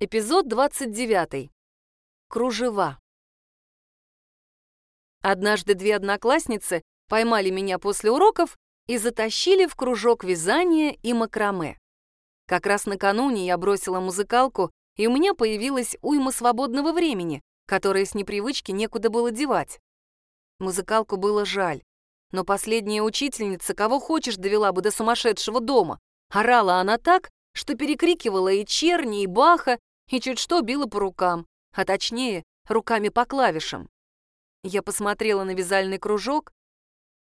Эпизод 29. Кружева. Однажды две одноклассницы поймали меня после уроков и затащили в кружок вязания и макраме. Как раз накануне я бросила музыкалку, и у меня появилась уйма свободного времени, которое с непривычки некуда было девать. Музыкалку было жаль, но последняя учительница кого хочешь довела бы до сумасшедшего дома. Орала она так, что перекрикивала и Черни, и Баха, и чуть что била по рукам, а точнее, руками по клавишам. Я посмотрела на вязальный кружок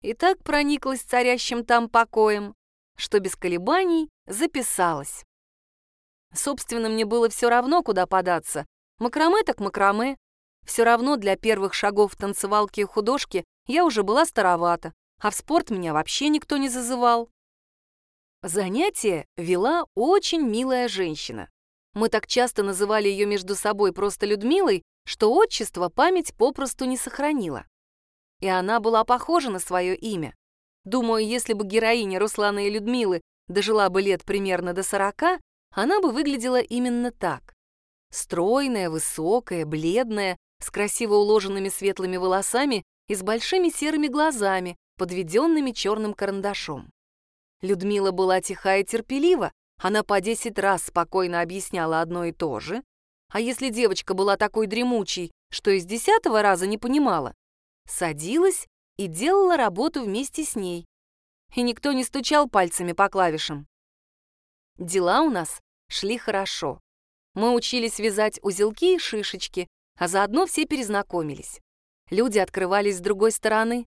и так прониклась царящим там покоем, что без колебаний записалась. Собственно, мне было все равно, куда податься. Макраме так макраме. Все равно для первых шагов в танцевалке и художке я уже была старовата, а в спорт меня вообще никто не зазывал. Занятие вела очень милая женщина. Мы так часто называли ее между собой просто Людмилой, что отчество память попросту не сохранила. И она была похожа на свое имя. Думаю, если бы героиня Руслана и Людмилы дожила бы лет примерно до сорока, она бы выглядела именно так. Стройная, высокая, бледная, с красиво уложенными светлыми волосами и с большими серыми глазами, подведенными черным карандашом. Людмила была тиха и терпелива, она по десять раз спокойно объясняла одно и то же, а если девочка была такой дремучей, что из десятого раза не понимала, садилась и делала работу вместе с ней. И никто не стучал пальцами по клавишам. Дела у нас шли хорошо. Мы учились вязать узелки и шишечки, а заодно все перезнакомились. Люди открывались с другой стороны.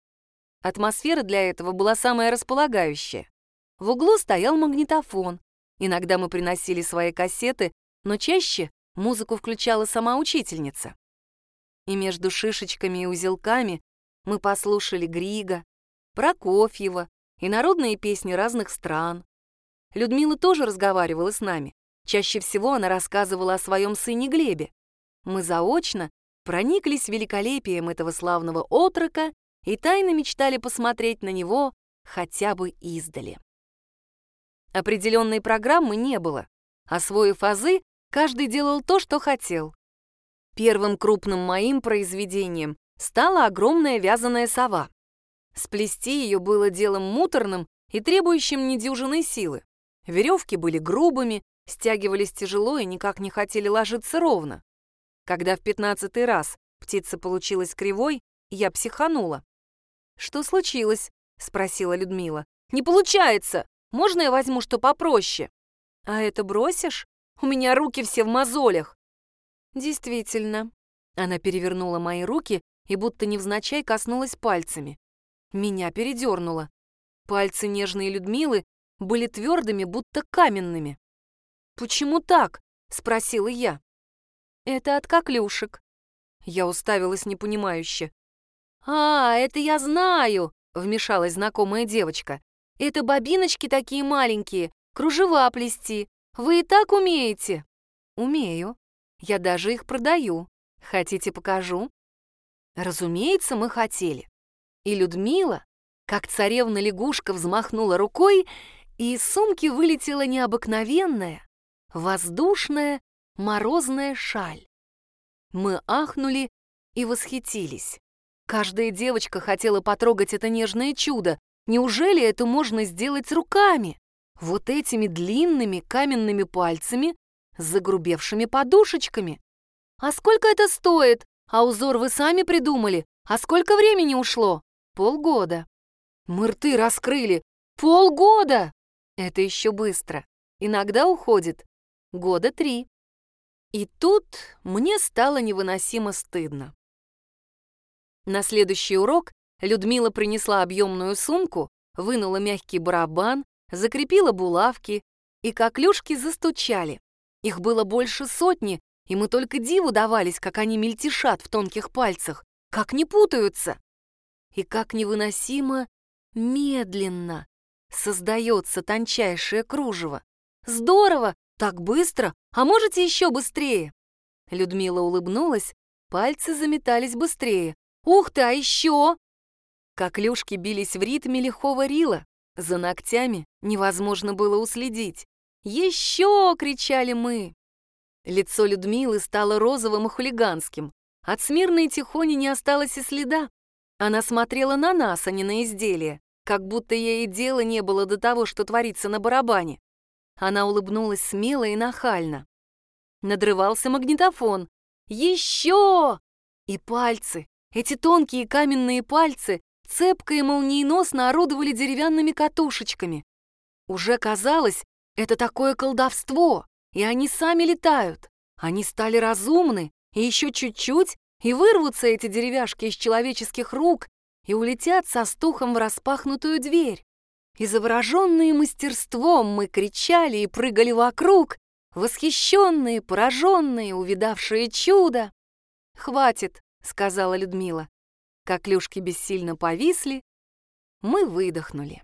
Атмосфера для этого была самая располагающая. В углу стоял магнитофон, Иногда мы приносили свои кассеты, но чаще музыку включала сама учительница. И между шишечками и узелками мы послушали Грига, Прокофьева и народные песни разных стран. Людмила тоже разговаривала с нами. Чаще всего она рассказывала о своем сыне Глебе. Мы заочно прониклись великолепием этого славного отрока и тайно мечтали посмотреть на него хотя бы издали. Определенной программы не было. Освоив азы, каждый делал то, что хотел. Первым крупным моим произведением стала огромная вязаная сова. Сплести ее было делом муторным и требующим недюжинной силы. Веревки были грубыми, стягивались тяжело и никак не хотели ложиться ровно. Когда в пятнадцатый раз птица получилась кривой, я психанула. «Что случилось?» — спросила Людмила. «Не получается!» Можно я возьму что попроще? А это бросишь? У меня руки все в мозолях. Действительно. Она перевернула мои руки и будто невзначай коснулась пальцами. Меня передернуло. Пальцы нежной Людмилы были твердыми, будто каменными. «Почему так?» — спросила я. «Это от коклюшек». Я уставилась непонимающе. «А, это я знаю!» — вмешалась знакомая девочка. Это бобиночки такие маленькие, кружева плести. Вы и так умеете?» «Умею. Я даже их продаю. Хотите, покажу?» Разумеется, мы хотели. И Людмила, как царевна-лягушка, взмахнула рукой, и из сумки вылетела необыкновенная, воздушная, морозная шаль. Мы ахнули и восхитились. Каждая девочка хотела потрогать это нежное чудо, Неужели это можно сделать руками? Вот этими длинными каменными пальцами с загрубевшими подушечками. А сколько это стоит? А узор вы сами придумали? А сколько времени ушло? Полгода. Мы рты раскрыли. Полгода! Это еще быстро. Иногда уходит. Года три. И тут мне стало невыносимо стыдно. На следующий урок Людмила принесла объемную сумку, вынула мягкий барабан, закрепила булавки, и коклюшки застучали. Их было больше сотни, и мы только диву давались, как они мельтешат в тонких пальцах, как не путаются. И как невыносимо медленно создается тончайшее кружево. Здорово, так быстро, а можете еще быстрее? Людмила улыбнулась, пальцы заметались быстрее. Ух ты, а еще! Коклюшки бились в ритме лихого рила. За ногтями невозможно было уследить. «Еще!» — кричали мы. Лицо Людмилы стало розовым и хулиганским. От смирной тихони не осталось и следа. Она смотрела на нас, а не на изделие, как будто ей и дела не было до того, что творится на барабане. Она улыбнулась смело и нахально. Надрывался магнитофон. «Еще!» И пальцы, эти тонкие каменные пальцы, цепко и молниеносно орудовали деревянными катушечками. Уже казалось, это такое колдовство, и они сами летают. Они стали разумны, и еще чуть-чуть, и вырвутся эти деревяшки из человеческих рук и улетят со стухом в распахнутую дверь. И завороженные мастерством мы кричали и прыгали вокруг, восхищенные, пораженные, увидавшие чудо. «Хватит», — сказала Людмила. Коклюшки бессильно повисли, мы выдохнули.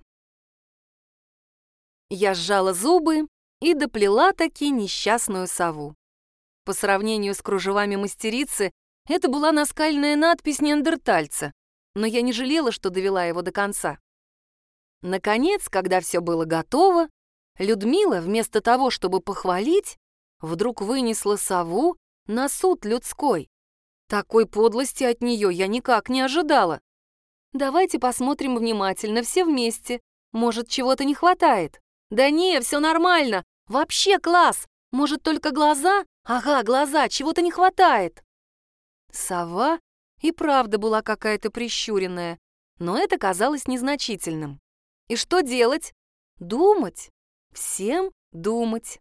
Я сжала зубы и доплела таки несчастную сову. По сравнению с кружевами мастерицы, это была наскальная надпись неандертальца, но я не жалела, что довела его до конца. Наконец, когда все было готово, Людмила, вместо того, чтобы похвалить, вдруг вынесла сову на суд людской. Такой подлости от нее я никак не ожидала. Давайте посмотрим внимательно, все вместе. Может, чего-то не хватает? Да не, все нормально. Вообще класс. Может, только глаза? Ага, глаза, чего-то не хватает. Сова и правда была какая-то прищуренная, но это казалось незначительным. И что делать? Думать. Всем думать.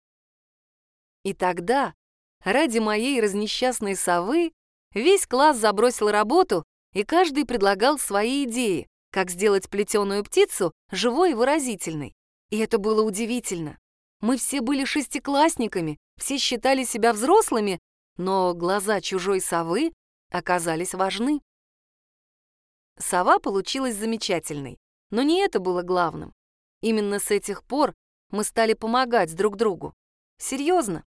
И тогда, ради моей разнесчастной совы, весь класс забросил работу, и каждый предлагал свои идеи, как сделать плетеную птицу живой и выразительной. И это было удивительно. Мы все были шестиклассниками, все считали себя взрослыми, но глаза чужой совы оказались важны. Сова получилась замечательной, но не это было главным. Именно с этих пор мы стали помогать друг другу. Серьезно.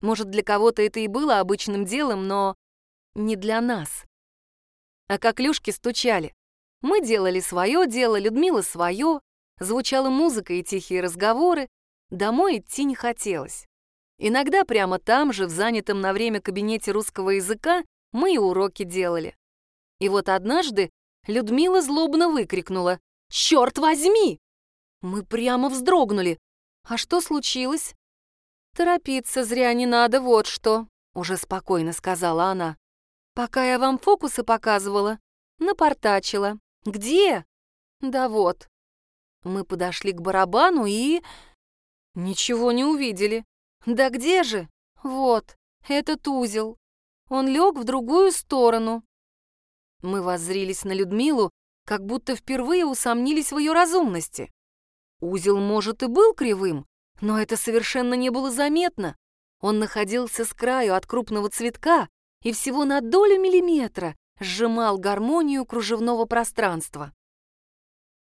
Может, для кого-то это и было обычным делом, но не для нас. А как люшки стучали. Мы делали свое дело, Людмила свое, звучала музыка и тихие разговоры, домой идти не хотелось. Иногда прямо там же, в занятом на время кабинете русского языка, мы и уроки делали. И вот однажды Людмила злобно выкрикнула «Черт возьми!» Мы прямо вздрогнули. А что случилось? «Торопиться зря не надо, вот что», — уже спокойно сказала она. «Пока я вам фокусы показывала, напортачила. Где?» «Да вот». Мы подошли к барабану и... Ничего не увидели. «Да где же?» «Вот, этот узел. Он лег в другую сторону». Мы воззрились на Людмилу, как будто впервые усомнились в ее разумности. Узел, может, и был кривым, но это совершенно не было заметно. Он находился с краю от крупного цветка и всего на долю миллиметра сжимал гармонию кружевного пространства.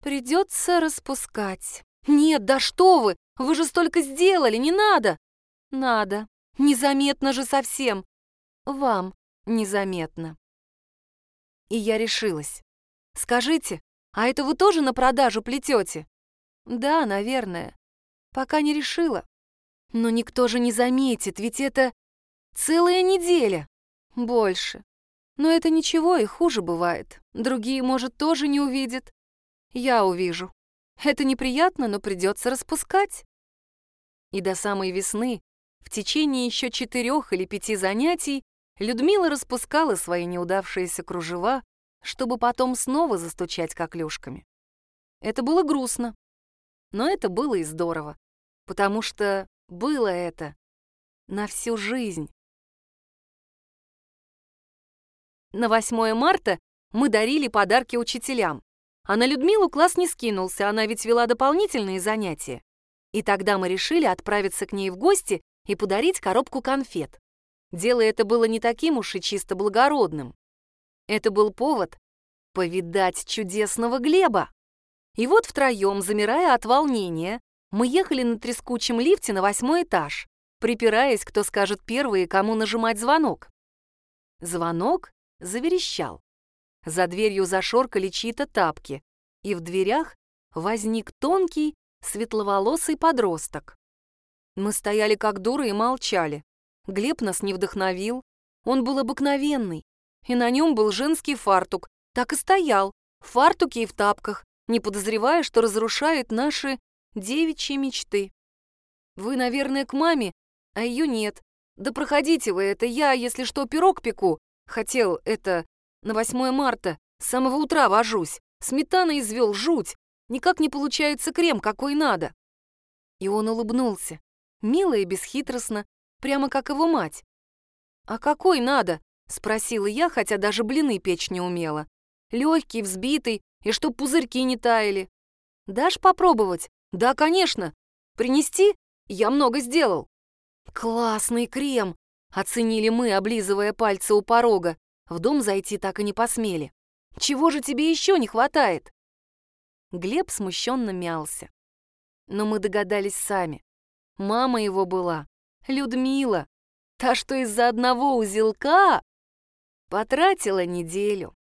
«Придется распускать». «Нет, да что вы! Вы же столько сделали, не надо!» «Надо. Незаметно же совсем. Вам незаметно». И я решилась. «Скажите, а это вы тоже на продажу плетете?» «Да, наверное. Пока не решила. Но никто же не заметит, ведь это целая неделя. Больше. Но это ничего, и хуже бывает. Другие, может, тоже не увидят. Я увижу. Это неприятно, но придется распускать. И до самой весны, в течение еще четырех или пяти занятий, Людмила распускала свои неудавшиеся кружева, чтобы потом снова застучать коклюшками. Это было грустно, но это было и здорово потому что было это на всю жизнь. На 8 марта мы дарили подарки учителям, а на Людмилу класс не скинулся, она ведь вела дополнительные занятия. И тогда мы решили отправиться к ней в гости и подарить коробку конфет. Дело это было не таким уж и чисто благородным. Это был повод повидать чудесного Глеба. И вот втроем, замирая от волнения, мы ехали на трескучем лифте на восьмой этаж, припираясь, кто скажет первый и кому нажимать звонок. Звонок заверещал. За дверью зашоркали чьи-то тапки, и в дверях возник тонкий, светловолосый подросток. Мы стояли как дуры и молчали. Глеб нас не вдохновил. Он был обыкновенный, и на нем был женский фартук. Так и стоял, в фартуке и в тапках, не подозревая, что разрушает наши девичьи мечты. Вы, наверное, к маме, а ее нет. Да проходите вы, это я, если что, пирог пеку. Хотел это на 8 марта, с самого утра вожусь. Сметана извел жуть. Никак не получается крем, какой надо. И он улыбнулся, мило и бесхитростно, прямо как его мать. «А какой надо?» — спросила я, хотя даже блины печь не умела. Легкий, взбитый, и чтоб пузырьки не таяли. «Дашь попробовать?» «Да, конечно. Принести? Я много сделал». «Классный крем!» — оценили мы, облизывая пальцы у порога. В дом зайти так и не посмели. «Чего же тебе еще не хватает?» Глеб смущенно мялся. Но мы догадались сами. Мама его была Людмила, та, что из-за одного узелка потратила неделю.